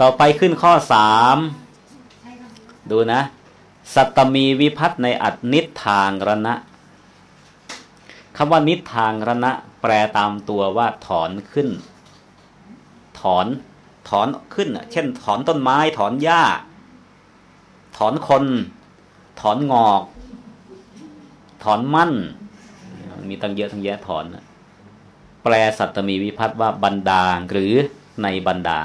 ต่อไปขึ้นข้อสามดูนะ สัตตมีวิพัฒในอัตนิทางรณะคำว่านิทางรณะ แปลตามตัวว่าถอนขึ้น ถอนถอนขึ้น เช่น ถอนต้นไม้ ถอนหญ้า ถอนคน ถอนงอก ถอนมั่น มีตั้งเยอะทั้งแยะถอน แปลสัตตมีวิพัฒว่าบรรดาหรือในบรรดา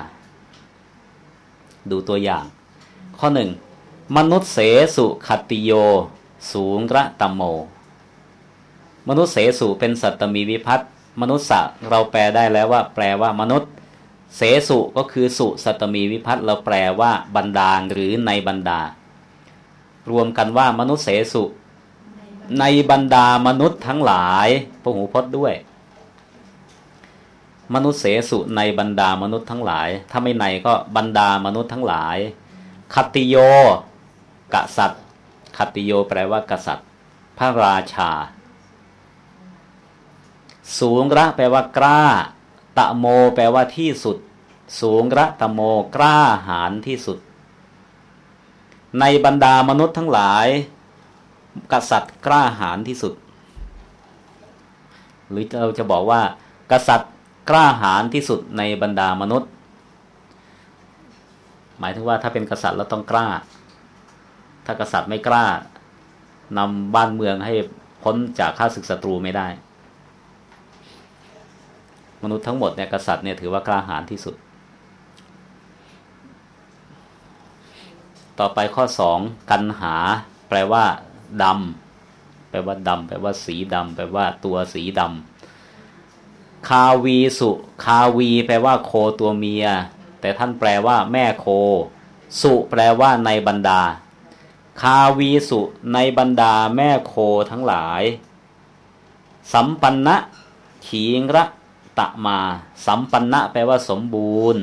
ดูตัวอย่าง ข้อหนึ่งมนุษย์เสสุขติโย สูงระตมโม มนุษย์เสสุเป็นสัตตมีวิพัฒมนุษย์สะเราแปลได้แล้วว่า แปลว่ามนุษย์ เสสุก็คือสุสัตตมีวิพัฒน์เราแปลว่าบรรดาหรือในบรรดา รวมกันว่ามนุษย์เสสุในบรรดามนุษย์ทั้งหลายพระหูพจน์ด้วย มนุษย์เสสุในบรรดามนุษย์ทั้งหลาย ถ้าไม่ในก็บรรดามนุษย์ทั้งหลายคติโย กษัตริย์คติโยแปลว่ากษัตริย์ พระราชา สูงระแปลว่ากล้า ตะโม แปลว่าที่สุด สูงระตะโมกล้าหาญที่สุด ในบรรดามนุษย์ทั้งหลาย กษัตริย์กล้าหาญที่สุด หรือเราจะบอกว่า กษัตริย์ กล้าหาญที่สุดในบรรดามนุษย์ หมายถึงว่าถ้าเป็นกษัตริย์เราต้องกล้า ถ้ากษัตริย์ไม่กล้านำบ้านเมืองให้พ้นจากข้าศึกศัตรูไม่ได้ มนุษย์ทั้งหมดเนี่ยกษัตริย์เนี่ยถือว่ากล้าหาญที่สุด ต่อไปข้อสองกัณหา แปลว่าดำแปลว่าดำแปลว่าสีดำแปลว่าตัวสีดำ คาวีสุ คาวี แปลว่าโคตัวเมีย แต่ท่านแปลว่า แม่โค สุแปลว่าในบรรดา คาวีสุ ในบรรดาแม่โคทั้งหลาย สัมปันนะขีระตะมา สัมปันนะแปลว่าสมบูรณ์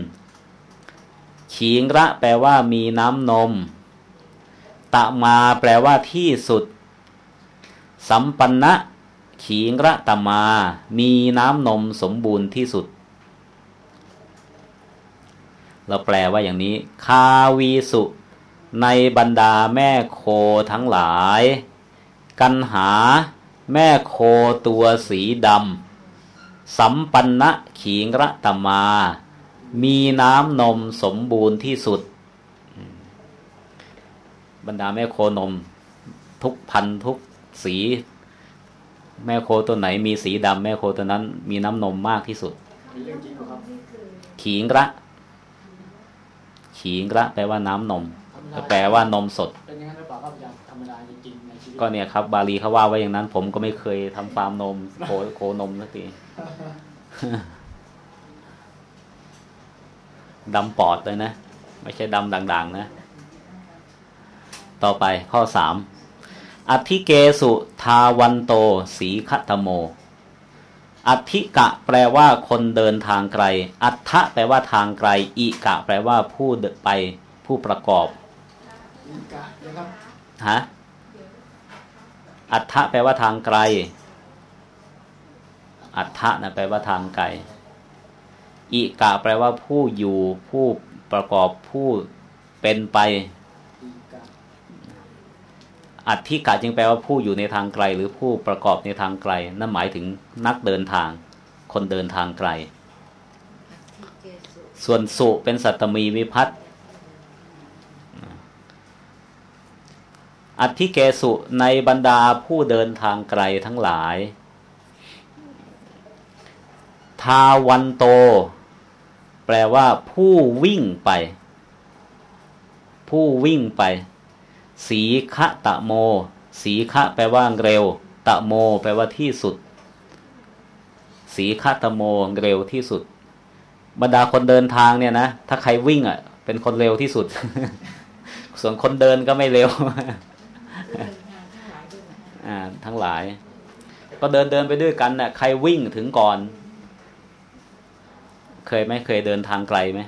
ขีงระแปลว่ามีน้ำนม ตะมาแปลว่าที่สุด สัมปันนะ ขีงระตมา มีน้ำนมสมบูรณ์ที่สุด เราแปลว่าอย่างนี้ คาวีสุ ในบรรดาแม่โคทั้งหลาย กันหาแม่โคตัวสีดำสัมปันนะขีงระตมา มีน้ำนมสมบูรณ์ที่สุด บรรดาแม่โคนม ทุกพันทุกสี แม่โคตัวไหนมีสีดำแม่โคตัวนั้น มีน้ำนมมากที่สุดขีงระขีงระแปลว่าน้ำนม แปลว่านมสดเป็นอย่างนั้นหรือเปล่าครับอาจารย์ธรรมดาจริงๆในชีวิตก็เนี่ยครับ บาลีเขาว่าไว้อย่างนั้น ผมก็ไม่เคยทำฟาร์มนมโคโคนมสักทีดำปอดเลยนะ ไม่ใช่ดำด่าง ๆ นะ ต่อไปข้อสาม อธิเกสุทาวันโต สีคัตโม อธิกะแปลว่าคนเดินทางไกล อัฏฐะแปลว่าทางไกล อิกะ แปลว่าผู้เดินไปผู้ประกอบฮะอัฏฐะแปลว่าทางไกล อัฏฐะนะแปลว่าทางไกล อิกะ แปลว่าผู้อยู่ผู้ประกอบผู้เป็นไป อัตถิกะจึงแปลว่าผู้อยู่ในทางไกล หรือผู้ประกอบในทางไกล นั่นหมายถึงนักเดินทาง คนเดินทางไกล ส่วนสุเป็นสัตมีวิพัตอัตถิเกสุในบรรดาผู้เดินทางไกลทั้งหลาย ทาวันโต แปลว่าผู้วิ่งไป ผู้วิ่งไป สีคะตะโม สีคะแปลว่าเร็ว ตะโม แปลว่าที่สุด สีคะตะโมเร็วที่สุด บรรดาคนเดินทางเนี่ยนะ ถ้าใครวิ่งอะ เป็นคนเร็วที่สุด ส่วนคนเดินก็ไม่เร็วอ่าทั้งหลาย ก็เดินเดินไปด้วยกันนะ่ะ ใครวิ่งถึงก่อน เคยไหมเคยเดินทางไกลไหม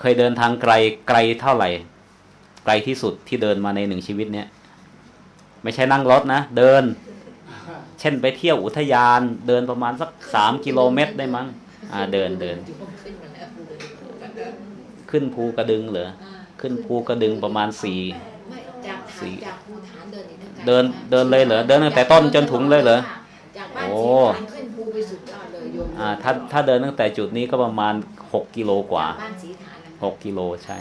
เคยเดินทางไกลไกลเท่าไหร่ ลที่สุดที่เดินมาในหนึ่งชีวิตเนี้ยไม่ใช่นั่งรถนะ เดิน เช่นไปเที่ยวอุทยาน เดินประมาณสักสามกิโลเมตรได้มั้งอ่าเดินเดิน ขึ้นภูกระดึงเหรออ่าขึ้นภูกระดึงประมาณสี่ไม่จากฐาสี่นจากภูฐานเดินอีกตั้งไกลเดินเดินเลยเหรอเดินตั้งแต่ต้นจนถุงเลยเหรอจากบ้านโอ้สีฐานขึ้นภูไปสุดยอดเลยโยมอ่าถ้าถ้าเดินตั้งแต่จุดนี้ก็ประมาณหกกิโลกว่าบ้านสีฐานนะหกกิโลใช่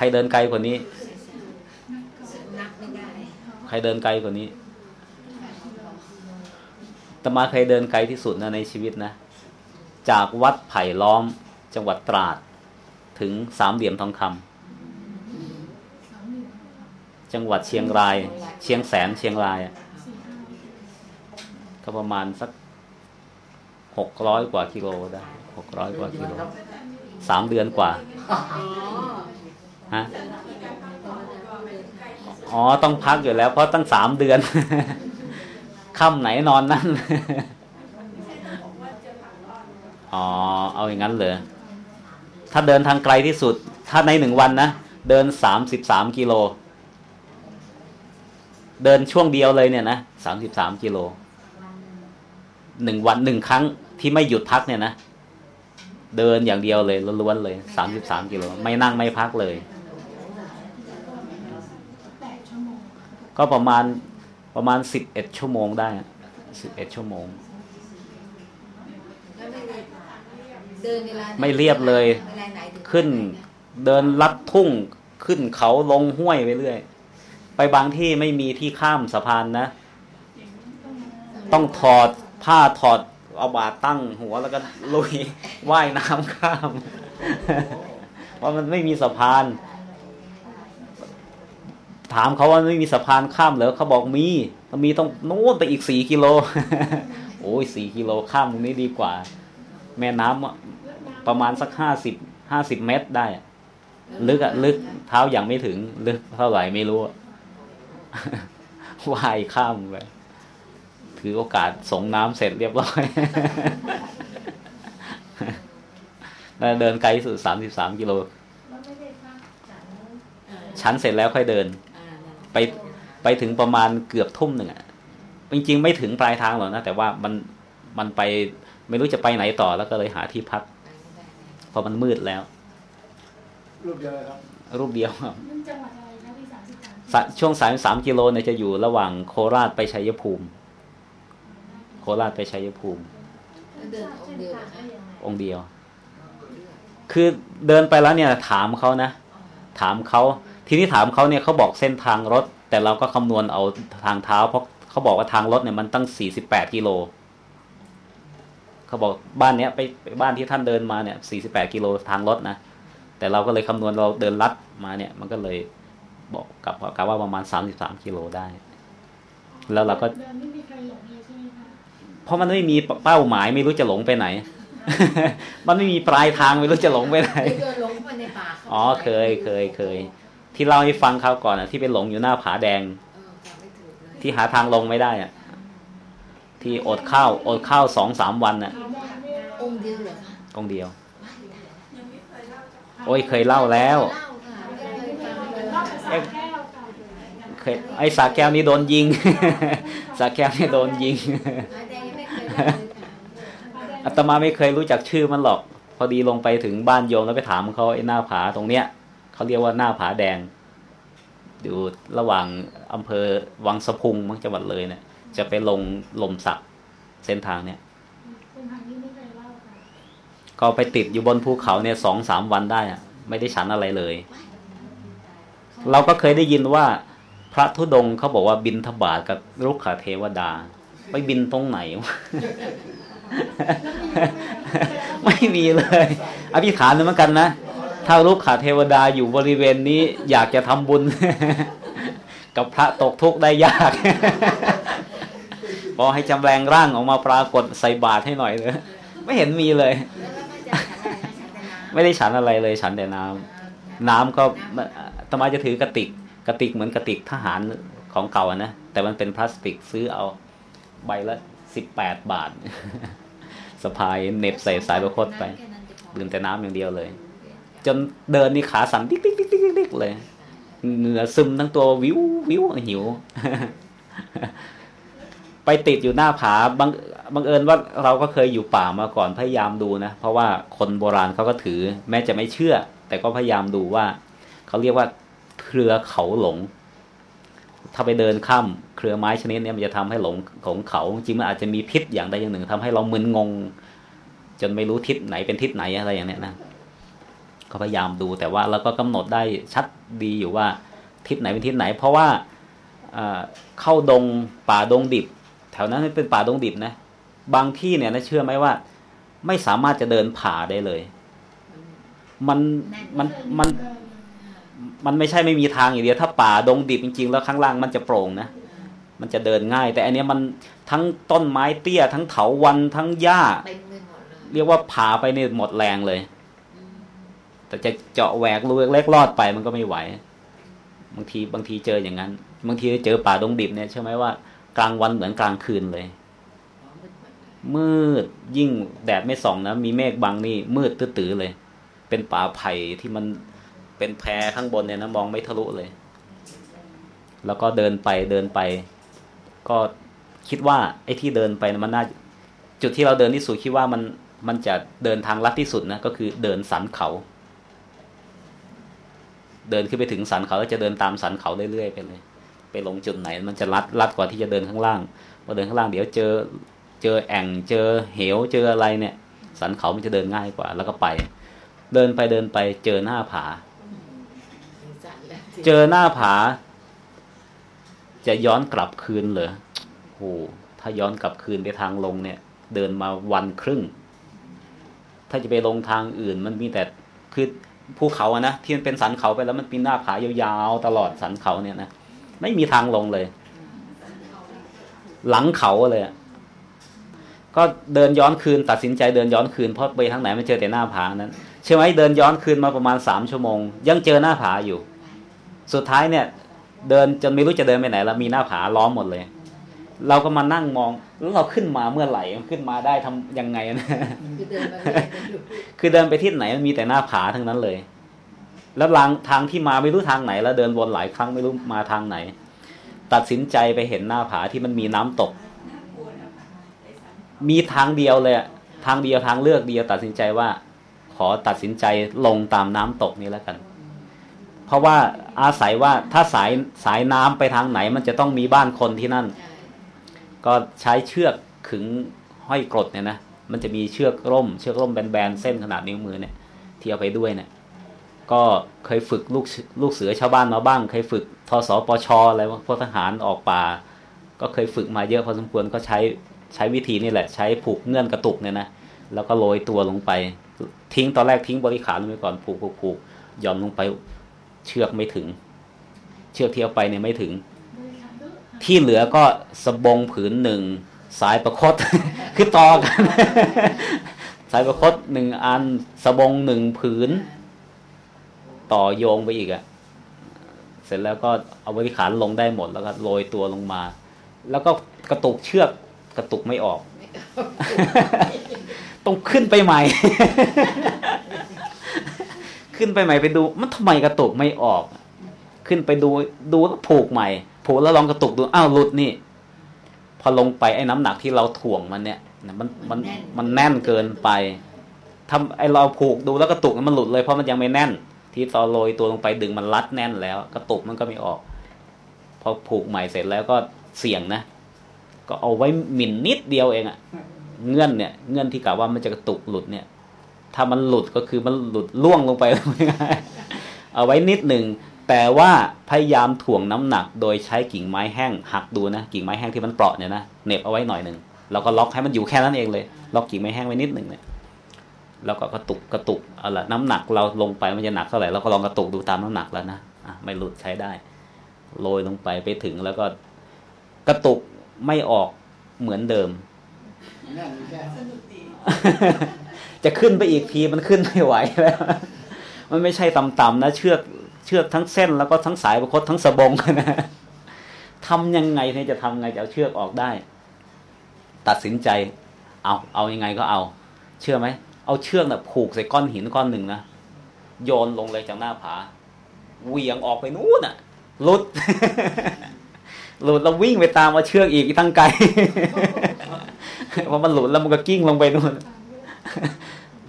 ใครเดินไกลกว่านี้ ใครเดินไกลกว่านี้ตมาเคยเดินไกลที่สุดนะในชีวิตนะ จากวัดไผ่ล้อมจังหวัดตราด ถึงสามเหลี่ยมทองคำจังหวัดเชียงราย เชียงแสนเชียงรายก็ประมาณสักหกร้อยกว่ากิโลได้หกร้อยกว่ากิโลสามเดือนกว่า ฮะอ๋อต้องพักอยู่แล้ว เพราะตั้งสามเดือนค่ำไหนนอนนั่นอ๋อเอาอย่างนั้นเหรอถ้าเดินทางไกลที่สุด ถ้าในหนึ่งวันนะเดินสามสิบสามกิโล เดินช่วงเดียวเลยเนี่ยนะสามสิบสามกิโลหนึ่งวันหนึ่งครั้งที่ไม่หยุดพักเนี่ยนะเดินอย่างเดียวเลยล้วนๆเลยสามสิบสามกิโลไม่นั่งไม่พักเลย ก็ประมาณประมาณสิบเอ็ดชั่วโมงได้สิบเอ็ดชั่วโมงแล้วไม่ได้เดินเวลาหนไม่เรียบเลยเวลาไหนถึงขึ้นเวลาไหะเดินลัดทุ่งขึ้นเขาลงห้วยไปเรื่อย ไปบางที่ไม่มีที่ข้ามสะพานนะ ต้องถอดผ้าถอดเอาบาตรตั้งหัวแล้วก็ลุยว่ายน้ำข้าม เพราะมันไม่มีสะพาน ถามเขาว่าไม่มีสะพานข้ามเหรอเขาบอกมีมันมีต้องนู้นไปอีกสี่กิโล โอ้ยสี่กิโลข้ามตรงนี้ดีกว่า แม่น้ำอะประมาณสักห้าสิบห้าสิบเมตรได้อะลึกอะลึกเท้ายังไม่ถึง ลึกเท่าไหร่ไม่รู้อะว่ายข้ามไปถือโอกาสส่งน้ำเสร็จเรียบร้อยแล้วเดินไกลที่สุดสามสิบสามกิโลเออชั้นเสร็จแล้วค่อยเดินอ่านั่น ไปไปถึงประมาณเกือบทุ่มหนึ่งอะจริงๆไม่ถึงปลายทางหรอกนะแต่ว่ามันมันไปไม่รู้จะไปไหนต่อแล้วก็เลยหาที่พักไปไม่ได้เลยเพราะมันมืดแล้ว รูปเดียวเลยครับรูปเดียวครับมันจังหวัดอะไรคะที่สามสิบสามสะช่วงสายสามกิโลเนี่ยจะอยู่ระหว่างโคราชไปชัยภูมิ โคราชไปชัยภูมิแล้วเดินองค์เดียวนะคะองค์เดียว คือเดินไปแล้วเนี่ย ถามเขานะ ถามเขา ทีนี้ถามเขาเนี่ยเขาบอกเส้นทางรถ แต่เราก็คำนวณเอาทางเท้า เพราะเขาบอกว่าทางรถเนี่ยมันตั้งสี่สิบแปดกิโลเขาบอกบ้านเนี้ยไปไปบ้านที่ท่านเดินมาเนี่ยสี่สิบแปดกิโลทางรถนะแต่เราก็เลยคำนวณเราเดินลัดมาเนี่ย มันก็เลยบอกกับกับว่าประมาณสามสิบสามกิโลได้ แล้วเราก็เดินไม่มีใครหลงเลยใช่ไหมคะเพราะมันไม่มีเป้าหมายไม่รู้จะหลงไปไหน มันไม่มีปลายทางไม่รู้จะหลงไปไหนเคยเดินหลงเข้าไปในป่าขาอ๋อเคยเคยเคย ที่เล่าให้ฟังคราวก่อนอะที่ไปหลงอยู่หน้าผาแดงเออจำไม่ถูกเลยที่หาทางลงไม่ได้อะ ที่อดข้าวอดข้าวสองสามวันอะถามว่าไม่องค์เดียวเหรอคะองค์เดียวว้ายตายแล้วโอ้ยเคยเล่าแล้วเล่าค่ะไม่เคยฟังเลยรอบภาษาแก้วค่ะเคยไอ้สาแก้วนี่โดนยิง สาแก้วนี่โดนยิงหายแดงยังไม่เคยเล่าเลยค่ะอาตมาไม่เคยรู้จักชื่อมันหรอก พอดีลงไปถึงบ้านโยมแล้วไปถามเขาไอ้หน้าผาตรงเนี้ย เขาเรียกว่าหน้าผาแดง อยู่ระหว่างอำเภอวังสะพุงมั้งจังหวัดเลยเนี่ย จะไปลงลมสักเส้นทางเนี่ยก็ไปติดอยู่บนภูเขาเนี่ยสองสามวันได้อะไม่ได้ฉันอะไรเลย เราก็เคยได้ยินว่า พระธุดงค์เขาบอกว่าบินทบาทกับรุกขาเทวดา ไปบินตรงไหน ไม่มีเลยอธิษฐานเหมือนกันนะ ถ้าลูกขาเทวดาอยู่บริเวณนี้ อยากจะทำบุญ กับพระตกทุกข์ได้ยากพอให้จำแรงร่างออกมาปรากฏใส่บาตรให้หน่อยเลยไม่เห็นมีเลย ไม่ได้ฉันอะไรเลย ฉันแต่น้ำน้ำก็อาตมาจะถือกระติก กระติกเหมือนกระติกทหารของเก่านะแต่มันเป็นพลาสติกซื้อเอาใบละสิบแปดบาทสะพายเหน็บใส่สายประคตไปดื่มแต่น้ำอย่างเดียวเลย จนเดินนี่ขาสั่นติ๊กติ๊กติ๊กติ๊กติ๊กเลยเหงื่อซึมทั้งตัววิววิวหิว ไปติดอยู่หน้าผาบางบังเอิญว่าเราก็เคยอยู่ป่ามาก่อนพยายามดูนะ เพราะว่าคนโบราณเขาก็ถือ แม้จะไม่เชื่อ แต่ก็พยายามดูว่า เขาเรียกว่าเครือเขาหลง ถ้าไปเดินข้ามเครือไม้ชนิดนี้มันจะทำให้หลงของเขา จริงมันอาจจะมีพิษอย่างใดอย่างหนึ่งทำให้เรามึนงง จนไม่รู้ทิศไหนเป็นทิศไหนอะไรอย่างเนี้ยนะ ก็พยายามดูแต่ว่าเราก็กำหนดได้ชัดดีอยู่ว่าทิศไหนเป็นทิศไหน เพราะว่าเข้าดงป่าดงดิบ แถวนั้นเป็นป่าดงดิบนะ บางที่เนี่ยนะเชื่อไหมว่า ไม่สามารถจะเดินผ่าได้เลย มันมันมันมันไม่ใช่ไม่มีทางอย่างเดียวถ้าป่าดงดิบจริงๆ แล้วข้างล่างมันจะโปร่งนะมันจะเดินง่าย แต่อันนี้มันทั้งต้นไม้เตี้ย ทั้งเถาวันทั้งหญ้า เรียกว่าผ่าไปเนี่ยหมดแรงเลย แต่จะเจาะแหวกรูเล็กๆรอดไปมันก็ไม่ไหว บางทีบางทีเจออย่างนั้น บางทีเจอป่าดงดิบเนี่ยใช่ไหมว่ากลางวันเหมือนกลางคืนเลย มืดยิ่งแดดไม่ส่องนะมีเมฆบังนี่มืดตื้อๆเลย เป็นป่าไผ่ที่มันเป็นแพรข้างบนเนี่ยนะมองไม่ทะลุเลย แล้วก็เดินไปเดินไป ก็คิดว่าไอ้ที่เดินไปนะมันน่าจุดที่เราเดินที่สุดคิดว่ามันมันจะเดินทางลัดที่สุดนะก็คือเดินสันเขา เดินขึ้นไปถึงสันเขาแล้วจะเดินตามสันเขาเรื่อยๆไปเลยไปลงจุดไหน มันจะลัดลัดกว่าที่จะเดินข้างล่างพอเดินข้างล่างเดี๋ยวเจอเจอแอ่งเจอเหวเจออะไรเนี่ย สันเขามันจะเดินง่ายกว่า แล้วก็ไป เดินไปเดินไปเจอหน้าผา เจอหน้าผา จะย้อนกลับคืนเหรอโอ้ถ้าย้อนกลับคืนไปทางลงเนี่ย เดินมาวันครึ่ง ถ้าจะไปลงทางอื่น มันมีแต่คือ ภูเขาอะนะที่มันเป็นสันเขาไปแล้วมันปีนหน้าผายาวๆตลอดสันเขาเนี่ยนะไม่มีทางลงเลย หลังเขาเลยก็เดินย้อนคืน ตัดสินใจเดินย้อนคืนเพราะไปทางไหนมันเจอแต่หน้าผานั้นใช่ไหมเดินย้อนคืนมาประมาณสามชั่วโมง ยังเจอหน้าผาอยู่ สุดท้ายเนี่ย เดินจนไม่รู้จะเดินไปไหน แล้วมีหน้าผาล้อมหมดเลย เราก็มานั่งมอง แล้วเราขึ้นมาเมื่อไหร่ขึ้นมาได้ทำยังไงนะคือเดินไปที่ไหนมันมีแต่หน้าผาทั้งนั้นเลย แล้วทางทางที่มาไม่รู้ทางไหน แล้วเดินวนหลายครั้งไม่รู้มาทางไหน ตัดสินใจไปเห็นหน้าผาที่มันมีน้ำตก มีทางเดียวเลยทางเดียวทางเลือกเดียวตัดสินใจว่า ขอตัดสินใจลงตามน้ำตกนี้แล้วกัน เพราะว่าอาศัยว่าถ้าสายสายน้ำไปทางไหน มันจะต้องมีบ้านคนที่นั่น ก็ใช้เชือกขึงห้อยกรดเนี่ยนะมันจะมีเชือกร่ม เชือกร่มแบนๆเส้นขนาดนิ้วมือเนี่ยที่เอาไปด้วยเนี่ยก็เคยฝึกลูกลูกเสือชาวบ้านมาบ้าง เคยฝึกทศปชอะไรพวกทหารออกป่า ก็เคยฝึกมาเยอะพอสมควรก็ใช้ใช้วิธีนี่แหละ ใช้ผูกเงื่อนกระตุกเนี่ยนะแล้วก็โรยตัวลงไป ทิ้งตอนแรกทิ้งบริขารลงไปก่อนผูกผูกผูกย่อนลงไปเชือกไม่ถึง เชือกที่เอาไปเนี่ยไม่ถึง ที่เหลือก็สบงผืนหนึ่งสายประคตคือต่อกัน สายประคตหนึ่งอันสบงหนึ่งผืน ต่อโยงไปอีกอะเสร็จแล้วก็เอาบริขารลงได้หมดแล้วก็โรยตัวลงมา แล้วก็กระตุกเชือกกระตุกไม่ออก ต้องขึ้นไปใหม่ ขึ้นไปใหม่ไปดู มันทำไมกระตุกไม่ออก ขึ้นไปดูดูแล้วผูกใหม่ ผูกแล้วลองกระตุกดูอ้าวหลุดนี่ พอลงไปไอ้น้ำหนักที่เราถ่วงมันเนี่ยมันมันมันแน่นเกินไปทำไอ้เราผูกดูแล้วกระตุกมันหลุดเลยเพราะมันยังไม่แน่น ที่ตอนโรยตัวลงไปดึงมันรัดแน่นแล้วกระตุกมันก็ไม่ออก พอผูกใหม่เสร็จแล้วก็เสี่ยงนะ ก็เอาไว้หมิ่นนิดเดียวเองอะเงื่อนเนี่ย เงื่อนที่กล่าวว่ามันจะกระตุกหลุดเนี่ย ถ้ามันหลุดก็คือมันหลุดล่วงลงไป เอาไว้นิดหนึ่ง แต่ว่าพยายามถ่วงน้ำหนัก โดยใช้กิ่งไม้แห้งหักดูนะกิ่งไม้แห้งที่มันเปราะเนี่ยนะเน็บเอาไว้หน่อยหนึ่งแล้วก็ล็อกให้มันอยู่แค่นั้นเองเลย ล็อกกิ่งไม้แห้งไว้นิดหนึ่งเนี่ยแล้วก็กระตุกกระตุกเอาละน้ำหนักเราลงไปมันจะหนักเท่าไหร่เราก็ลองกระตุกดูตามน้ำหนักแล้วนะอะไม่หลุดใช้ได้โรยลงไปไปถึงแล้วก็กระตุกไม่ออกเหมือนเดิม จะขึ้นไปอีกทีมันขึ้นไม่ไหวแล้ว มันไม่ใช่ต่ำๆนะ เชือก เชือกทั้งเส้น แล้วก็ทั้งสายประคตทั้งสบงนะทำยังไงเนี่ยจะทำไงจะเอาเชือกออกได้ ตัดสินใจ เอาเอายังไงก็เอา เชื่อไหมเอาเชือกนะ่ะผูกใส่ก้อนหินก้อนหนึ่งนะโยนลงเลยจากหน้าผาเหวี่ยงออกไปนู้นอะหลุดหลุดเราวิ่งไปตามมาเชือกอีกทั้งไกลเพราะมันหลุดแล้วมันก็กิ้งลงไปนู่น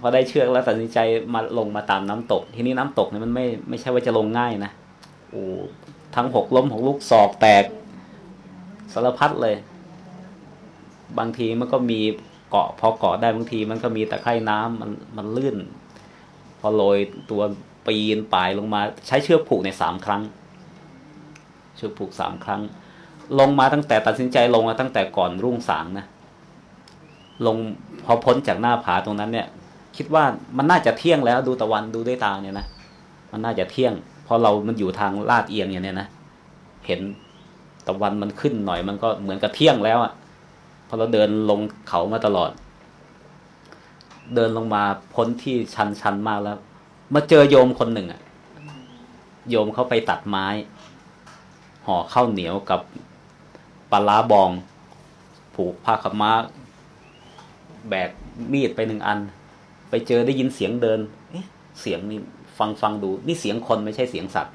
พอได้เชือกแล้วตัดสินใจมาลงมาตามน้ำตก ทีนี้น้ำตกเนี่ยมันไม่ไม่ใช่ว่าจะลงง่ายนะโอ้ทั้งหกล้มหกลูกศอกแตกสารพัดเลย บางทีมันก็มีเกาะพอเกาะได้บางทีมันก็มีตะไคร่น้ำมันมันลื่น พอโรยตัวปีนป่ายลงมา ใช้เชือกผูกในสามครั้ง เชือกผูกสามครั้ง ลงมาตั้งแต่ตัดสินใจลงมาตั้งแต่ก่อนรุ่งสางนะลงพอพ้นจากหน้าผาตรงนั้นเนี่ย คิดว่ามันน่าจะเที่ยงแล้ว ดูตะวันดูด้วยตาเนี่ยนะมันน่าจะเที่ยงพราะเรามันอยู่ทางลาดเอียงอย่างเนี้ยนะเห็นตะวันมันขึ้นหน่อยมันก็เหมือนกับเที่ยงแล้วอะ่ะพอเราเดินลงเขามาตลอด เดินลงมาพ้นที่ชันชันมากแล้ว มาเจอโยมคนหนึ่งอะ่ะ โยมเขาไปตัดไม้ ห่อข้าวเหนียวกับปลาล้าบอง ผูกผ้าขม้า แบกมีดไปหนึ่งอัน ไปเจอได้ยินเสียงเดิน เอ๊ะ เสียงนี่ฟังฟังดู นี่เสียงคนไม่ใช่เสียงสัตว์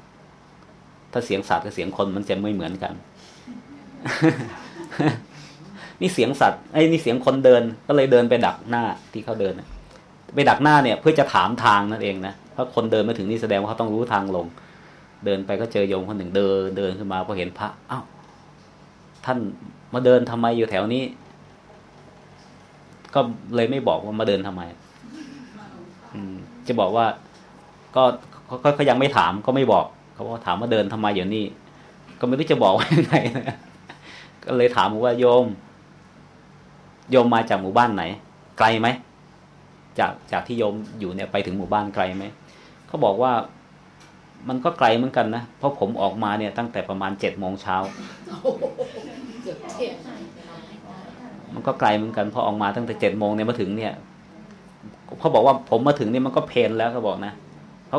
ถ้าเสียงสัตว์กับเสียงคนมันจะไม่เหมือนกัน นี่เสียงสัตว์ไอ้ยนี่เสียงคนเดิน ก็เลยเดินไปดักหน้าที่เขาเดินน่ะไปดักหน้าเนี่ย เพื่อจะถามทางนั่นเองนะเพราะคนเดินมาถึงนี่แสดงว่าเขาต้องรู้ทางลง เดินไปก็เจอโยมคนหนึ่งเดิน เดินขึ้นมาพอเห็นพระอ้าวท่านมาเดินทำไมอยู่แถวนี้ ก็เลยไม่บอกว่ามาเดินทำไมอืม จะบอกว่า ก็เขาเขาเขายังไม่ถามก็ไม่บอกเขาบอกถามว่าเดินทำไมอยู่นี่ ก็ไม่รู้จะบอกว่ายังไงนะก็เลยถามว่าโยม โยมมาจากหมู่บ้านไหน ไกลไหมจากจากที่โยมอยู่เนี่ยไปถึงหมู่บ้านไกลไหมเขาบอกว่ามันก็ไกลเหมือนกันนะเพราะผมออกมาเนี่ยตั้งแต่ประมาณเจ็ดโมงเช้าเกือบเที่ยงมันก็ไกลเหมือนกันพอออกมาตั้งแต่เจ็ดโมงเนี่ยมาถึงเนี่ย เขาบอกว่าผมมาถึงนี่มันก็เพนแล้วเขาบอกนะเขา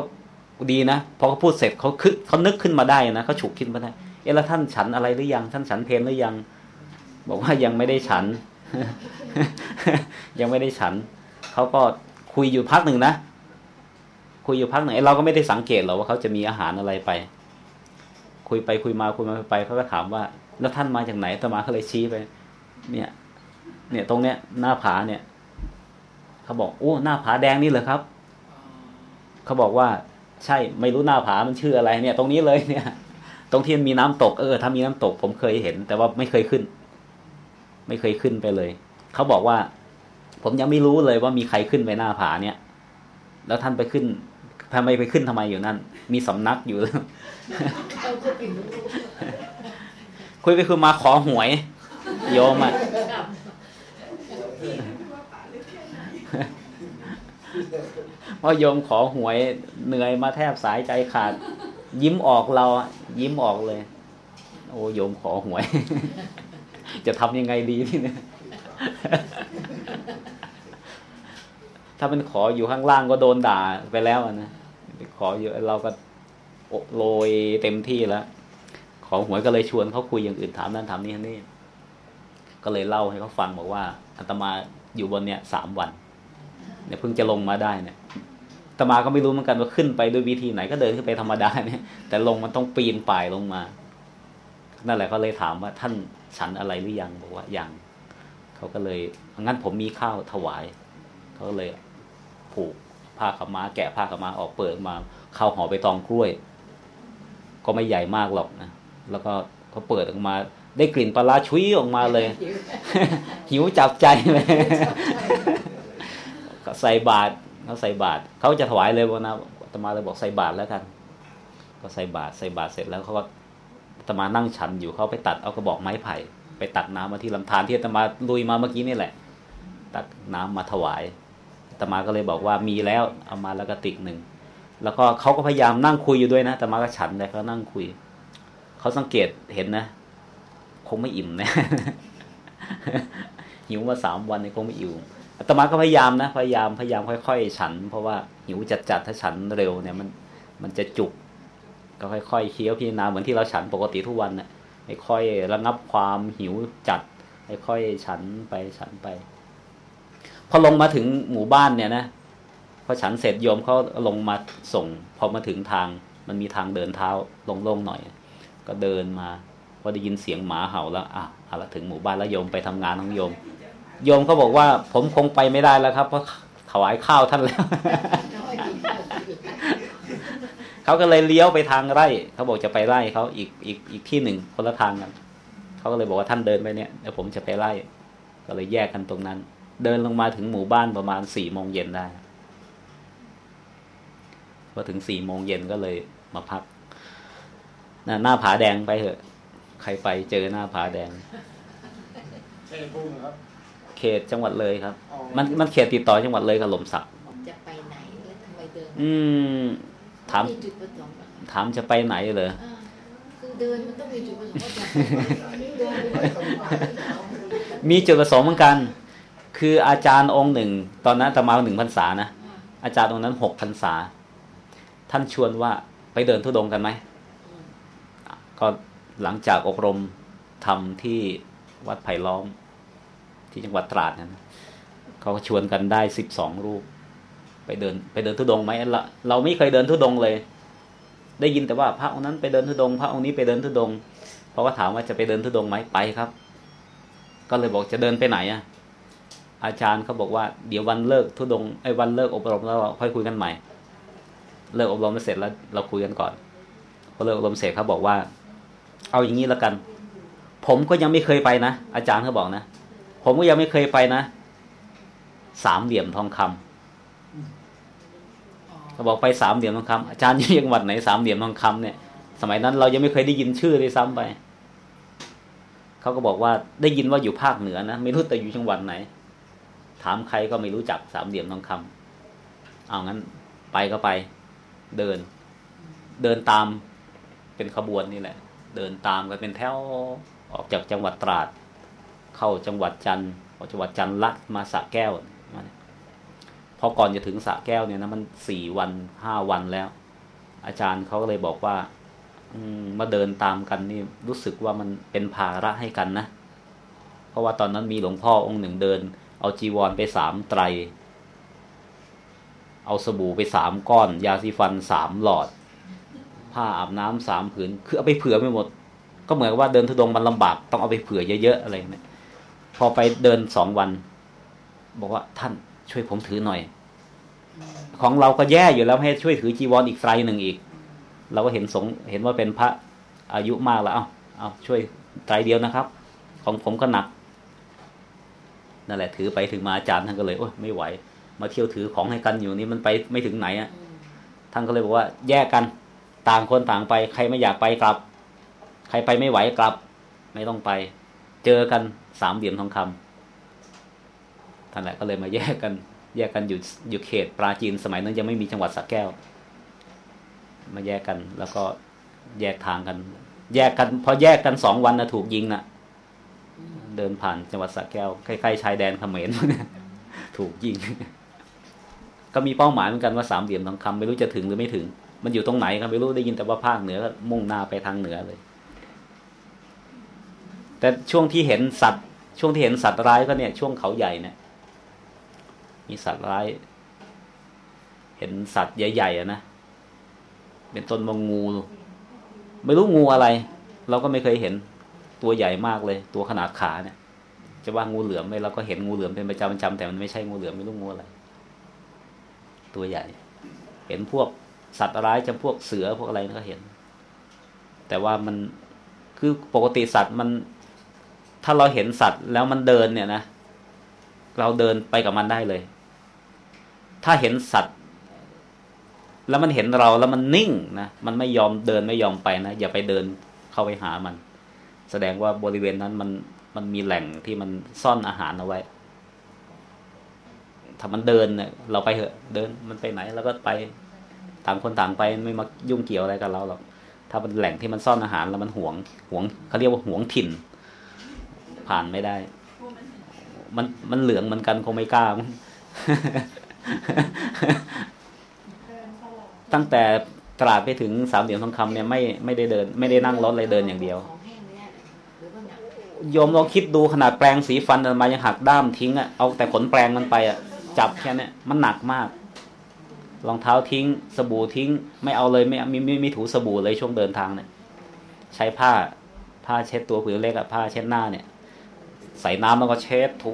ดีนะพอเขาพูดเสร็จเขาคึกเขานึกขึ้นมาได้นะเขาฉุกคิดมาได้เอ๊ะแล้วท่านฉันอะไรหรือยัง ท่านฉันเพนหรือยัง บอกว่ายังไม่ได้ฉัน ยังไม่ได้ฉันเขาก็คุยอยู่พักหนึ่งนะคุยอยู่พักหนึ่งเราก็ไม่ได้สังเกตหรอกว่าเขาจะมีอาหารอะไรไป คุยไปคุยมาคุยมาไปเขาก็ถามว่า แล้วท่านมาจากไหนตมาเขาเลยชี้ไป เนี่ย เนี่ยตรงเนี้ยหน้าผาเนี่ย เขาบอกโอ้หน้าผาแดงนี่เหรอครับเขาบอกว่าใช่ไม่รู้หน้าผามันชื่ออะไรเนี่ย ตรงนี้เลยเนี่ย ตรงที่มันมีน้ำตกเออถ้ามีน้ำตก ผมเคยเห็น แต่ว่าไม่เคยขึ้น ไม่เคยขึ้นไปเลยเขาบอกว่า ผมยังไม่รู้เลยว่ามีใครขึ้นไปหน้าผาเนี่ย แล้วท่านไปขึ้นทำไมไปขึ้นทำไมอยู่นั่น มีสำนักอยู่เอาก็ปิดรู้คุยไปคุยมาขอหวย โยมอะ เพราะโยมขอหวยเหนื่อยมาแทบสายใจขาด ยิ้มออกเราอยิ้มออกเลย โอ้โยมขอหวย จะทำยังไงดีที่เนี่ยถ้าเป็นขออยู่ข้างล่างก็โดนด่าไปแล้วนะขออยู่เราก็โรยเต็มที่แล้ว ขอหวยก็เลยชวนเขาคุยอย่างอื่นถามนั่นถามนี่นี่ ก็เลยเล่าให้เขาฟังบอกว่าอาตมาอยู่บนเนี่ยสามวัน เนี่ยเพิ่งจะลงมาได้เนี่ยอาตมาก็ไม่รู้เหมือนกันว่าขึ้นไปด้วยวิธีไหนก็เดินขึ้นไปธรรมดาเนี่ย แต่ลงมันต้องปีนป่ายลงมา นั่นแหละก็เลยถามว่าท่านฉันอะไรหรือยังบอกว่ายังเขาก็เลยงั้นผมมีข้าวถวายเขาก็เลยผูกผ้าขาวม้าแกะผ้าขาวม้าออกเปิดมาข้าวห่อใบตองกล้วย ก็ไม่ใหญ่มากหรอกนะแล้วก็เขาเปิดออกมา ได้กลิ่นปลาชุยออกมาเลย หิวจับใจเลย ใส่บาตรเขาใส่บาตรเขาจะถวายเลยบอกนะตมาเลยบอกใส่บาตรแล้วกัน ก็ใส่บาตรใส่บาตรเสร็จแล้วเขาก็ตมานั่งฉันอยู่เขาไปตัดเอากระบอกไม้ไผ่ ไปตักน้ำมาที่ลำธารที่ตมาลุยมาเมื่อกี้นี่แหละ ตักน้ำมาถวายตมาก็เลยบอกว่ามีแล้วเอามาแล้วกระติกหนึ่งแล้วก็เขาก็พยายามนั่งคุยอยู่ด้วยนะตมาก็ฉันแต่เขานั่งคุยเขาสังเกตเห็นนะ คงไม่อิ่มนะหิวมาสามวันเนี่ยคงไม่อิ่ม อาตมาก็พยายามนะพยายามพยายามค่อย ๆ ฉัน เพราะว่าหิวจัดๆถ้าฉันเร็วเนี่ยมันมันจะจุก ก็ค่อยๆเคี้ยวพิจารณาเหมือนที่เราฉันปกติทุกวันนะ่ะค่อยๆระงับความหิวจัดค่อยๆฉันไปฉันไป พอลงมาถึงหมู่บ้านเนี่ยนะพอฉันเสร็จโยมเขาลงมาส่ง พอมาถึงทางมันมีทางเดินเท้าลงๆหน่อย ก็เดินมาพอได้ยินเสียงหมาเห่าแล้วอะเอาละถึงหมู่บ้านแล้วโยมไปทำงานของโยม โยมเขาบอกว่า ผมคงไปไม่ได้แล้วครับ เพราะถวายข้าวท่านแล้ว เขาก็เลยเลี้ยวไปทางไร่ เขาบอกจะไปไร่เขาอีกอีกอีกที่หนึ่งคนละทางกันเขาก็เลยบอกว่าท่านเดินไปเนี่ยเดี๋ยวผมจะไปไล่ ก็เลยแยกกันตรงนั้น เดินลงมาถึงหมู่บ้านประมาณสี่โมงเย็นได้พอถึงสี่โมงเย็นก็เลยมาพักน่ะหน้าผาแดงไปเถอะ ใครไปเจอหน้าผาแดงใช่พุ่งครับ เขตจังหวัดเลยครับอ๋อมันมันเขตติดต่อจังหวัดเลยกับหล่มสักจะไปไหนแล้วทำไมเดินอืมถามมีจุดประสงค์เหรอถามจะไปไหนเหรออ่าคือเดินมันต้องมีจุดประสงค์ว่าจะเดินมีจุดประสงค์เหมือนกัน คืออาจารย์องค์หนึ่ง ตอนนั้นอาตมาหนึ่งพรรษานะอาจารย์องค์นั้นหกพรรษา ท่านชวนว่าไปเดินทุดงค์กันไหมก็หลังจากอบรมทำที่วัดไผ่ล้อม ที่จังหวัดตราดนะเขาชวนกันได้สิบสองรูป ไปเดิน ไปเดินทุดงไหมเราเราไม่เคยเดินทุดงเลย ได้ยินแต่ว่าพระองค์นั้นไปเดินทุดง พระองค์นี้ไปเดินทุดงเพราะว่าถามว่าจะไปเดินทุดงไหมไปครับ ก็เลยบอกจะเดินไปไหนอะ อาจารย์เขาบอกว่าเดี๋ยววันเลิกทุดงไอ้วันเลิกอบรมแล้วค่อยคุยกันใหม่ เลิกอบรมเสร็จแล้วเราคุยกันก่อนพอเลิกอบรมเสร็จเขาบอกว่า เอาอย่างนี้แล้วกัน ผมก็ยังไม่เคยไปนะอาจารย์เขาบอกนะ ผมก็ยังไม่เคยไปนะ สามเหลี่ยมทองคำเขาบอกไปสามเหลี่ยมทองคำอาจารย์อยู่จังหวัดไหนสามเหลี่ยมทองคำเนี่ย สมัยนั้นเรายังไม่เคยได้ยินชื่อเลยซ้ำไป เขาก็บอกว่าได้ยินว่าอยู่ภาคเหนือนะไม่รู้แต่อยู่จังหวัดไหน ถามใครก็ไม่รู้จักสามเหลี่ยมทองคำเอางั้นไปก็ไป เดิน เดินตามเป็นขบวนนี่แหละ เดินตามกันเป็นแถวออกจากจังหวัดตราด เข้าจังหวัดจันทร์ออกจังหวัดจันทร์ลัดมาสะแก้วพอก่อนจะถึงสะแก้วเนี่ยนะมันสี่วันห้าวันแล้ว อาจารย์เขาก็เลยบอกว่า อืมาเดินตามกันนี่รู้สึกว่ามันเป็นภาระให้กันนะ เพราะว่าตอนนั้นมีหลวงพ่อองค์หนึ่งเดิน เอาจีวรไปสามไตร เอาสบู่ไปสามก้อน ยาสีฟันสามหลอด ผ้าอาบน้ำสามผืน คือเอาไปเผื่อไม่หมด ก็เหมือนว่าเดินทุดงมันลำบากต้องเอาไปเผื่อเยอะๆอะไรเนี่ย พอไปเดินสองวัน บอกว่าท่านช่วยผมถือหน่อย ของเราก็แย่อยู่แล้วให้ช่วยถือจีวรออีกไตรหนึ่งอีก เราก็เห็นสงเห็นว่าเป็นพระอายุมากแล้ว เอาเอาช่วยไตรเดียวนะครับ ของผมก็หนักนั่นแหละถือไปถึงมาอาจารย์ท่านก็เลยโอ้ยไม่ไหว มาเที่ยวถือของให้กันอยู่นี่มันไปไม่ถึงไหนอะ่ะท่านก็เลยบอกว่า แยกกันต่างคนต่างไป ใครไม่อยากไปกลับ ใครไปไม่ไหวกลับ ไม่ต้องไป เจอกัน สามเหลี่ยมทองคำท่านแหละก็เลยมาแยกกัน แยกกันอยู่อยู่เขตปราจีนสมัยนั้นยังไม่มีจังหวัดสระแก้ว มาแยกกัน แล้วก็แยกทางกัน แยกกันพอแยกกันสองวันนะถูกยิงนะเดินผ่านจังหวัดสระแก้วใกล้ๆชายแดนเขมรถูกยิง ก็มีเป้าหมายเหมือนกันว่าสามเหลี่ยมทองคำไม่รู้จะถึงหรือไม่ถึง มันอยู่ตรงไหนครับไม่รู้ได้ยินแต่ว่าภาคเหนือก็มุ่งหน้าไปทางเหนือเลยแต่ช่วงที่เห็นสัตว์ ช่วงที่เห็นสัตว์ร้ายก็เนี่ย ช่วงเขาใหญ่เนี่ยมีสัตว์ร้าย เห็นสัตว์ใหญ่ๆอะนะเป็นต้นมงงู ไม่รู้งูอะไร เราก็ไม่เคยเห็นตัวใหญ่มากเลย ตัวขนาดขาเนี่ย จะว่างูเหลือมไหมเราก็เห็นงูเหลือมเป็นประจำประจำแต่มันไม่ใช่งูเหลือมไม่รู้งูอะไร ตัวใหญ่ เห็นพวกสัตว์ร้ายจำพวกเสือพวกอะไรก็เห็น แต่ว่ามันคือปกติสัตว์มัน ถ้าเราเห็นสัตว์แล้วมันเดินเนี่ยนะเราเดินไปกับมันได้เลย ถ้าเห็นสัตว์ แล้วมันเห็นเราแล้วมันนิ่งนะมันไม่ยอมเดินไม่ยอมไปนะอย่าไปเดินเข้าไปหามัน แสดงว่าบริเวณนั้นมันมันมีแหล่งที่มันซ่อนอาหารเอาไว้ ถ้ามันเดินเนี่ยเราไปเถอะเดินมันไปไหนเราก็ไปต่างคนต่างไปไม่มายุ่งเกี่ยวอะไรกับเราหรอกถ้ามันแหล่งที่มันซ่อนอาหารแล้วมันหวงหวงเขาเรียกว่าหวงถิ่น ผ่านไม่ได้ มันมันเหลืองเหมือนกันคงไม่กล้ามั้งเดินตลอดตั้งแต่ตราดไปถึงสามเหลี่ยมทองคำเนี่ยไม่ไม่ได้เดิน ไม่ได้นั่งรถเลยเดินอย่างเดียวของแห้งเนี่ยหรือว่าหนักโยมลองคิดดูขนาดแปรงสีฟันมายังหักด้ามทิ้งอะเอาแต่ขนแปรงมันไปอะจับแค่เนี้ยมันหนักมากรองเท้าทิ้ง สบู่ทิ้ง ไม่เอาเลยไม่ไม่ไม่ไม่ถูสบู่เลยช่วงเดินทางเนี่ย ใช้ผ้าผ้าเช็ดตัวผืนเล็กอะผ้าเช็ดหน้าเนี่ย ใส่น้ำแล้วก็เช็ดถู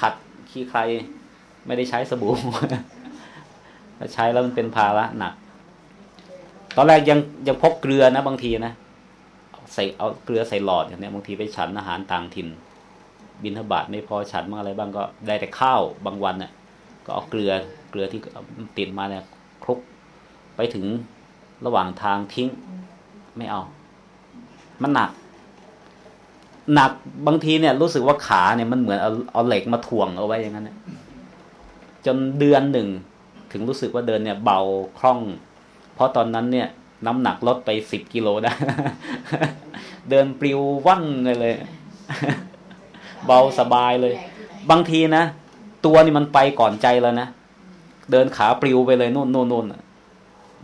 ขัดขี้ใคร ไม่ได้ใช้สบู่ถ้าใช้แล้วมันเป็นภาระหนัก ตอนแรกยังยังพกเกลือนะบางทีนะใส่เอาเกลือใส่หลอดอย่างเนี้ยบางทีไปฉันอาหารต่างถิ่น บินทบาทไม่พอฉันบ้างอะไรบ้างก็ได้แต่ข้าวบางวันเน่ะ ก็เอาเกลือเกลือที่ติดมาเนี่ยคลุกไปถึงระหว่างทางทิ้ง ไม่เอา มันหนัก หนักบางทีเนี่ย รู้สึกว่าขาเนี่ยมันเหมือนเอาเอาเหล็กมาถ่วงเอาไว้อย่างนั้นนะจนเดือนหนึ่ง ถึงรู้สึกว่าเดินเนี่ย เบาคล่อง เพราะตอนนั้นเนี่ย น้ำหนักลดไปสิบกิโลได้ เดินปลิวว่อนเลยเลย เบาสบายเลย บางทีนะตัวนี่มันไปก่อนใจแล้วนะเดินขาปลิวไปเลยนู่นนู่นนู่น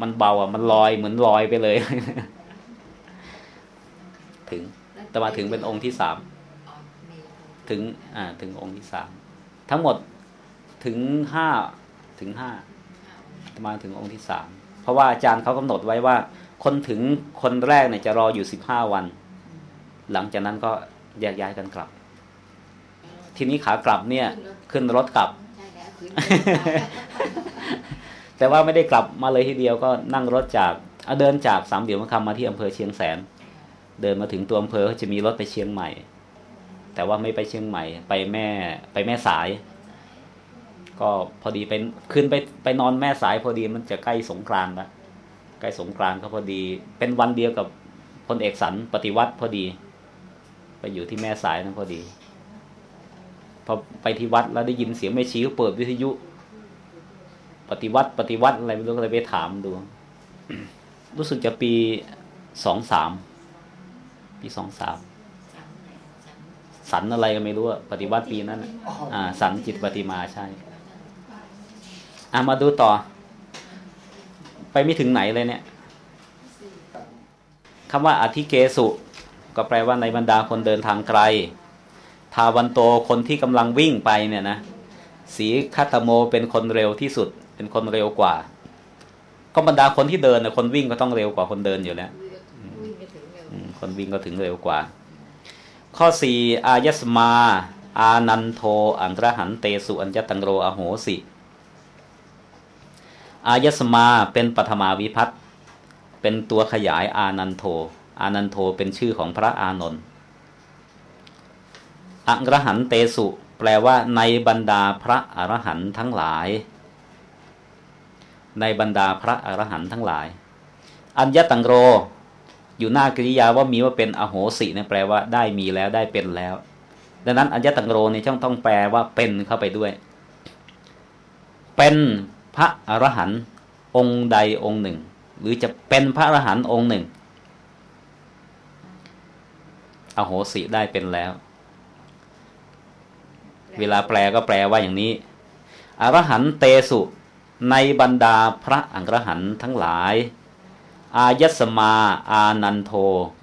มันเบาอะ มันลอยเหมือนลอยไปเลย ถึง แต่มาถึงเป็นองค์ที่สามถึงอ่าถึงองค์ที่สามทั้งหมดถึงห้าถึงห้ามาถึงองค์ที่สามเพราะว่าอาจารย์เขากำหนดไว้ว่า คนถึงคนแรกเนี่ยจะรออยู่สิบห้าวัน หลังจากนั้นก็แยกย้ายกันกลับ ทีนี้ขากลับเนี่ยขึ้นรถกลับใช่แล้วคืนแต่ว่าไม่ได้กลับมาเลยทีเดียวก็นั่งรถจากเอาเดินจากสามเหลี่ยมทองคำมาที่อำเภอเชียงแสน เดินมาถึงตัวอำเภอก็จะมีรถไปเชียงใหม่ แต่ว่าไม่ไปเชียงใหม่ ไปแม่ไปแม่สาย ก็พอดีไปขึ้นไปไปนอนแม่สายพอดีมันจะใกล้สงกรานต์ละใกล้สงกรานต์ก็พอดี เป็นวันเดียวกับพลเอกสันปฏิวัติพอดี ไปอยู่ที่แม่สายนั้นพอดีพอไปที่วัดแล้วได้ยินเสียงแม่ชีก็เปิดวิทยุ ปฏิวัติปฏิวัติอะไรไม่รู้ก็เลยไปถามดู รู้สึกจะปีสองสาม ปีสองสามสันอะไรก็ไม่รู้อะปฏิวัติปีนั้นอะอ่า สันจิตปฏิมาใช่อะมาดูต่อ ไปไม่ถึงไหนเลยเนี่ยคำว่าอธิเกสุ ก็แปลว่าในบรรดาคนเดินทางไกล ทาวันโตคนที่กำลังวิ่งไปเนี่ยนะ สีคัตโมเป็นคนเร็วที่สุด เป็นคนเร็วกว่า ก็บรรดาคนที่เดินนะคนวิ่งก็ต้องเร็วกว่าคนเดินอยู่แล้ว วิ่งไปถึงเร็ว อืม คนวิ่งก็ถึงเร็วกว่า ข้อสี่อายสมา อานันโท อันตรหันเตสุอัญญตังโรอโหสิ อายสมาเป็นปฐมาวิพัตเป็นตัวขยายอานันโท อานันโทเป็นชื่อของพระอานนท์อังรหันเตสุ แปลว่าในบรรดาพระอรหันต์ทั้งหลาย ในบรรดาพระอรหันต์ทั้งหลาย อัญญตังโร อยู่หน้ากริยาว่ามีว่าเป็นอโหสิเนี่ยแปลว่าได้มีแล้วได้เป็นแล้ว ดังนั้นอัญญตังโรเนี่ยต้องต้องแปลว่าเป็นเข้าไปด้วย เป็นพระอรหันต์องค์ใดองค์หนึ่ง หรือจะเป็นพระอรหันต์องค์หนึ่ง อโหสิได้เป็นแล้ว เวลาแปลก็แปลว่าอย่างนี้ อรหันเตสุในบรรดาพระอังรหันต์ทั้งหลาย อายสมาอานันโท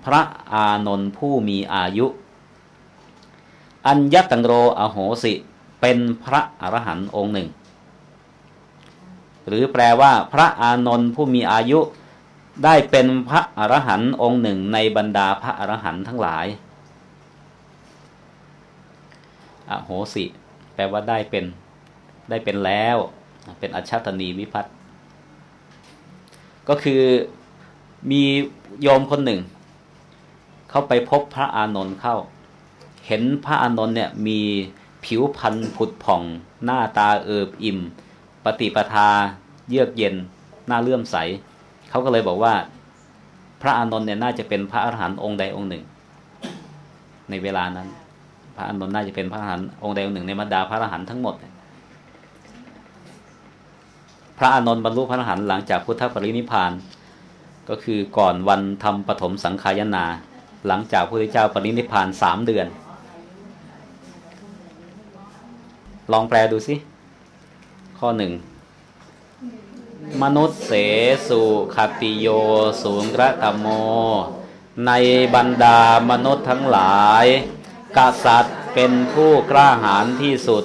พระอานนท์ผู้มีอายุ อัญญตังโรอโหสิ เป็นพระอรหันต์องค์หนึ่ง หรือแปลว่า พระอานนท์ผู้มีอายุ ได้เป็นพระอรหันต์องค์หนึ่งในบรรดาพระอรหันต์ทั้งหลาย อโหสิ แปลว่าได้เป็นได้เป็นแล้ว เป็นอัชชตนีวิพัตก็คือ มีโยมคนหนึ่ง เขาไปพบพระอานนท์เข้า เห็นพระอานนท์เนี่ยมีผิวพรรณผุดผ่อง หน้าตาเอิบอิ่ม ปฏิปทา เยือกเย็น หน้าเลื่อมใส เขาก็เลยบอกว่า พระอานนท์เนี่ยน่าจะเป็นพระอรหันต์องค์ใดองค์หนึ่ง ในเวลานั้น พระอานนท์น่าจะเป็นพระอรหันต์องค์ใดองค์หนึ่งในบรรดาพระอรหันต์ทั้งหมด พระอานนท์บรรลุพระอรหันต์หลังจากพุทธปรินิพพาน ก็คือก่อนวันทำปฐมสังขายนา หลังจากพระพุทธเจ้าปรินิพพานสามเดือน ลองแปลดูสิ ข้อหนึ่งมนุษย์เสสุขติโยสูงระตโม ในบรรดามนุษย์ทั้งหลาย กษัตริย์เป็นผู้กล้าหาญที่สุด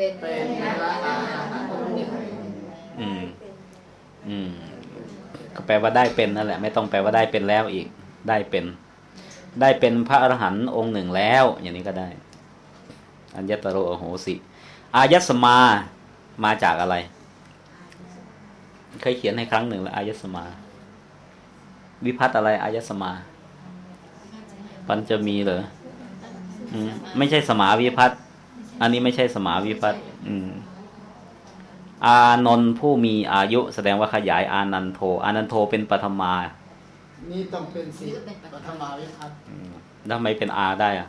เป็นเป็นพระอรหันต์องค์หนึ่งอืม อืม ก็แปลว่าได้เป็นนั่นแหละ ไม่ต้องแปลว่าได้เป็นแล้วอีก ได้เป็น ได้เป็นพระอรหันต์องค์หนึ่งแล้ว อย่างนี้ก็ได้ อัญญตโรอโหสิอายัสมามาจากอะไร เคยเขียนให้ครั้งหนึ่งแล้วอายัสมา วิพัตอะไรอายัสมา ปัญจะมีเหรออืมไม่ใช่สมาวิพัต อันนี้ไม่ใช่สมาวิพัตอืมอานนท์ผู้มีอายุ แสดงว่าขยายอานันโท อานันโทเป็นปฐมา นี่ต้องเป็นสีปฐมาวิพัฒน์อืมแล้วทำไมเป็นอาได้อะ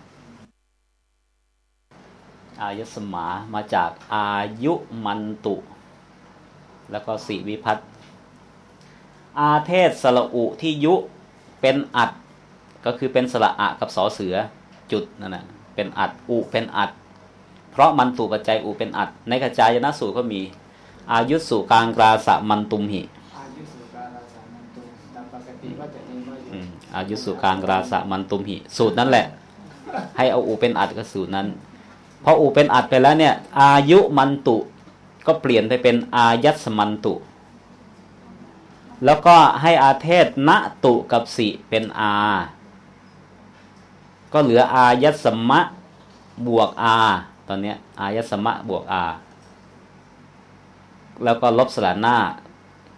อายสมามาจากอายุมันตุ แล้วก็สีวิพัตน์อาเทศสระอุที่ยุเป็นอัด ก็คือเป็นสระอะกับสอเสือจุดนั่นนะเป็นอัดอุเป็นอัด เพราะมันตุปัจจัยอุเป็นอัดในกระจายนะสูตรก็มี อายุสุกลางกราสะมันตุมหิอายุสุการาสานันตุตามปกติก็จะเองว่าอยู่อืมอายุสุการกราสะมันตุมหิ สูตรนั้นแหละ ให้เอาอูเป็นอัดก็สูตรนั้นพออูเป็นอัดไปแล้วเนี่ย อายุมันตุก็เปลี่ยนไปเป็นอายัสมันตุ แล้วก็ให้อาเทศณตุกับสิเป็นอา ก็เหลืออายัสมะบวกอา ตอนนี้อายัสมะบวกอาแล้วก็ลบสระหน้า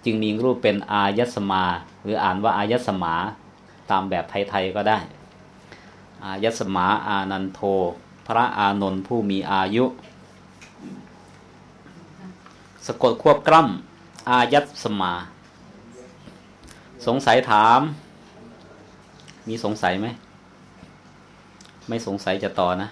จึงมีรูปเป็นอายัสมา หรืออ่านว่าอายัสมาตามแบบไทยๆก็ได้ อายัสมาอานันโท พระอานนท์ผู้มีอายุ สะกดควบกล้ำอายัสมา สงสัยถาม มีสงสัยไหม ไม่สงสัยจะต่อนะ